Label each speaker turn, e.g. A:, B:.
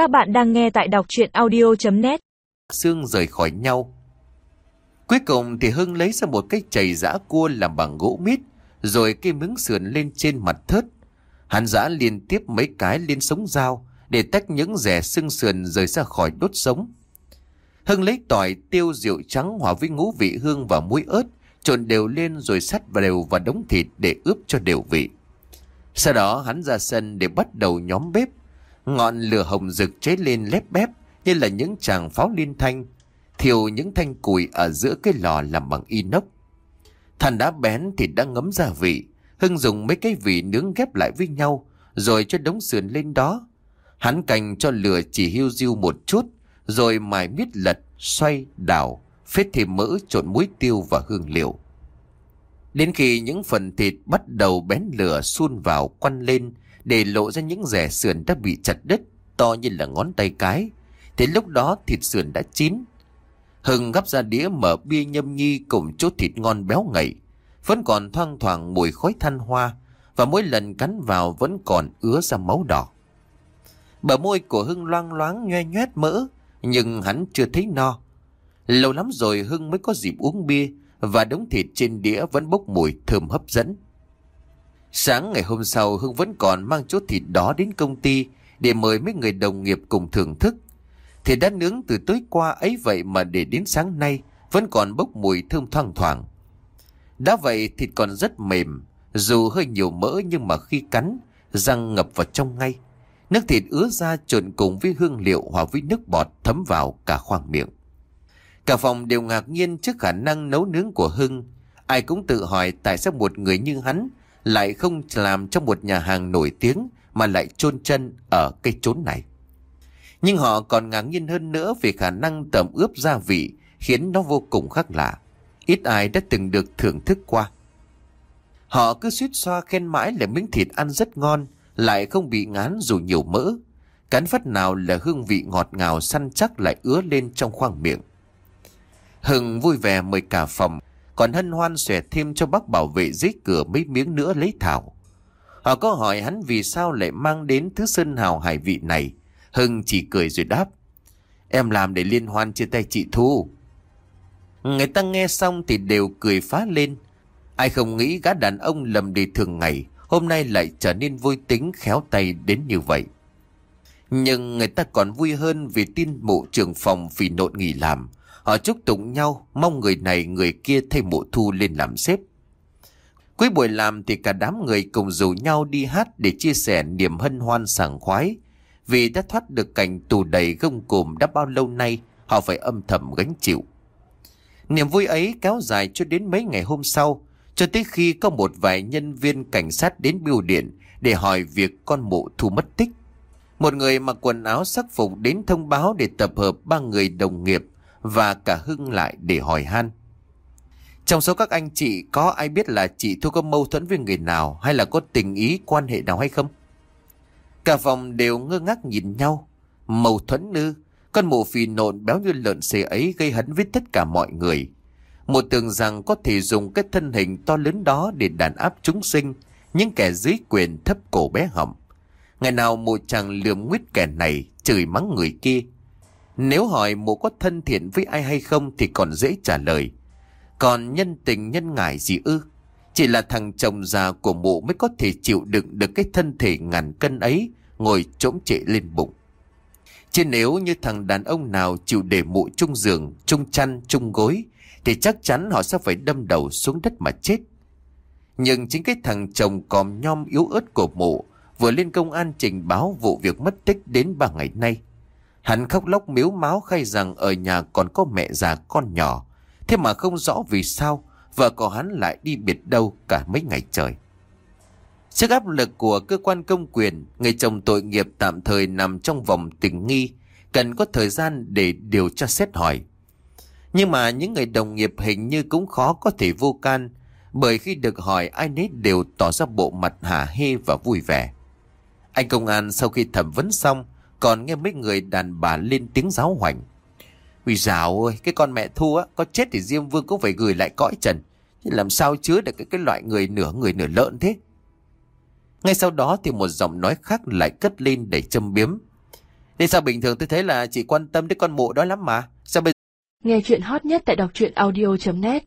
A: Các bạn đang nghe tại đọc chuyện audio.net
B: xương rời khỏi nhau. Cuối cùng thì Hưng lấy ra một cái chày giã cua làm bằng gỗ mít, rồi cây miếng sườn lên trên mặt thớt. Hắn giã liên tiếp mấy cái lên sống dao để tách những rẻ xương sườn rời ra khỏi đốt sống. Hưng lấy tỏi, tiêu, rượu trắng hòa với ngũ vị hương và muối ớt, trộn đều lên rồi sắt đều và đống thịt để ướp cho đều vị. Sau đó hắn ra sân để bắt đầu nhóm bếp. Ngọn lửa hồng rực cháy lên lép bép như là những tràng pháo liên thanh, thiêu những thanh củi ở giữa cái lò làm bằng inox. Than đá bén thì đã ngấm gia vị, Hưng dùng mấy cái vị nướng ghép lại với nhau, rồi cho đống sườn lên đó. Hắn cành cho lửa chỉ hiu diêu một chút, rồi mài miết lật, xoay, đảo, phết thêm mỡ trộn muối tiêu và hương liệu. Đến khi những phần thịt bắt đầu bén lửa xuôn vào quăn lên để lộ ra những rẻ sườn đã bị chặt đứt to như là ngón tay cái, Thế lúc đó thịt sườn đã chín. Hưng gắp ra đĩa mở bia nhâm nhi cùng chút thịt ngon béo ngậy, vẫn còn thoang thoảng mùi khói than hoa và mỗi lần cắn vào vẫn còn ứa ra máu đỏ. Bờ môi của Hưng loang loáng nhoe nhoét mỡ, nhưng hắn chưa thấy no. Lâu lắm rồi Hưng mới có dịp uống bia và đống thịt trên đĩa vẫn bốc mùi thơm hấp dẫn. Sáng ngày hôm sau Hưng vẫn còn mang chút thịt đó đến công ty để mời mấy người đồng nghiệp cùng thưởng thức. Thịt đã nướng từ tối qua ấy vậy mà để đến sáng nay vẫn còn bốc mùi thơm thoang thoảng. Đã vậy thịt còn rất mềm, dù hơi nhiều mỡ nhưng mà khi cắn, răng ngập vào trong ngay. Nước thịt ứa ra trộn cùng với hương liệu hòa với nước bọt thấm vào cả khoang miệng. Cả phòng đều ngạc nhiên trước khả năng nấu nướng của Hưng. Ai cũng tự hỏi tại sao một người như hắn lại không làm trong một nhà hàng nổi tiếng mà lại chôn chân ở cây chốn này. Nhưng họ còn ngạc nhiên hơn nữa về khả năng tẩm ướp gia vị khiến nó vô cùng khác lạ. Ít ai đã từng được thưởng thức qua. Họ cứ suýt xoa khen mãi là miếng thịt ăn rất ngon, lại không bị ngán dù nhiều mỡ. Cắn phát nào là hương vị ngọt ngào săn chắc lại ứa lên trong khoang miệng. Hưng vui vẻ mời cả phòng, còn hân hoan xòe thêm cho bác bảo vệ dưới cửa mấy miếng nữa lấy thảo. Họ có hỏi hắn vì sao lại mang đến thứ sơn hào hải vị này. Hưng chỉ cười rồi đáp. Em làm để liên hoan chia tay chị Thu. Người ta nghe xong thì đều cười phá lên. Ai không nghĩ gã đàn ông lầm đề thường ngày, hôm nay lại trở nên vui tính khéo tay đến như vậy. Nhưng người ta còn vui hơn vì tin mụ trưởng phòng vì nộn nghỉ làm. Họ chúc tụng nhau, mong người này người kia thay mụ thu lên làm xếp Cuối buổi làm thì cả đám người cùng rủ nhau đi hát để chia sẻ niềm hân hoan sảng khoái. Vì đã thoát được cảnh tù đầy gông cùm đã bao lâu nay, họ phải âm thầm gánh chịu. Niềm vui ấy kéo dài cho đến mấy ngày hôm sau, cho tới khi có một vài nhân viên cảnh sát đến biểu điện để hỏi việc con mụ thu mất tích. Một người mặc quần áo sắc phục đến thông báo để tập hợp ba người đồng nghiệp và cả Hưng lại để hỏi han. Trong số các anh chị có ai biết là chị Thu có mâu thuẫn với người nào hay là có tình ý quan hệ nào hay không? Cả phòng đều ngơ ngác nhìn nhau. Mâu thuẫn ư? Con mụ phì nộn béo như lợn xề ấy gây hấn với tất cả mọi người. Một tưởng rằng có thể dùng cái thân hình to lớn đó để đàn áp chúng sinh, những kẻ dưới quyền thấp cổ bé họng. Ngày nào mụ chàng lườm nguyết kẻ này, chửi mắng người kia. Nếu hỏi mụ có thân thiện với ai hay không thì còn dễ trả lời. Còn nhân tình nhân ngại gì ư? Chỉ là thằng chồng già của mụ mới có thể chịu đựng được cái thân thể ngàn cân ấy ngồi trỗng trệ lên bụng. Chứ nếu như thằng đàn ông nào chịu để mụ chung giường, chung chăn, chung gối thì chắc chắn họ sẽ phải đâm đầu xuống đất mà chết. Nhưng chính cái thằng chồng còm nhom yếu ớt của mụ vừa lên công an trình báo vụ việc mất tích đến ba ngày nay. Hắn khóc lóc miếu máu khai rằng ở nhà còn có mẹ già con nhỏ. Thế mà không rõ vì sao vợ của hắn lại đi biệt đâu cả mấy ngày trời. Trước áp lực của cơ quan công quyền, người chồng tội nghiệp tạm thời nằm trong vòng tình nghi, cần có thời gian để điều tra xét hỏi. Nhưng mà những người đồng nghiệp hình như cũng khó có thể vô can, bởi khi được hỏi ai nấy đều tỏ ra bộ mặt hả hê và vui vẻ. Anh công an sau khi thẩm vấn xong, còn nghe mấy người đàn bà lên tiếng giáo hoành. quỷ dào ơi, cái con mẹ Thu á, có chết thì Diêm Vương cũng phải gửi lại cõi trần. Chứ làm sao chứa được cái, cái loại người nửa người nửa lợn thế? Ngay sau đó thì một giọng nói khác lại cất lên để châm biếm. Thế sao bình thường tôi thấy là chị quan tâm đến con mụ đó lắm mà Sao bây
C: Nghe chuyện hot nhất tại đọc truyện audio.net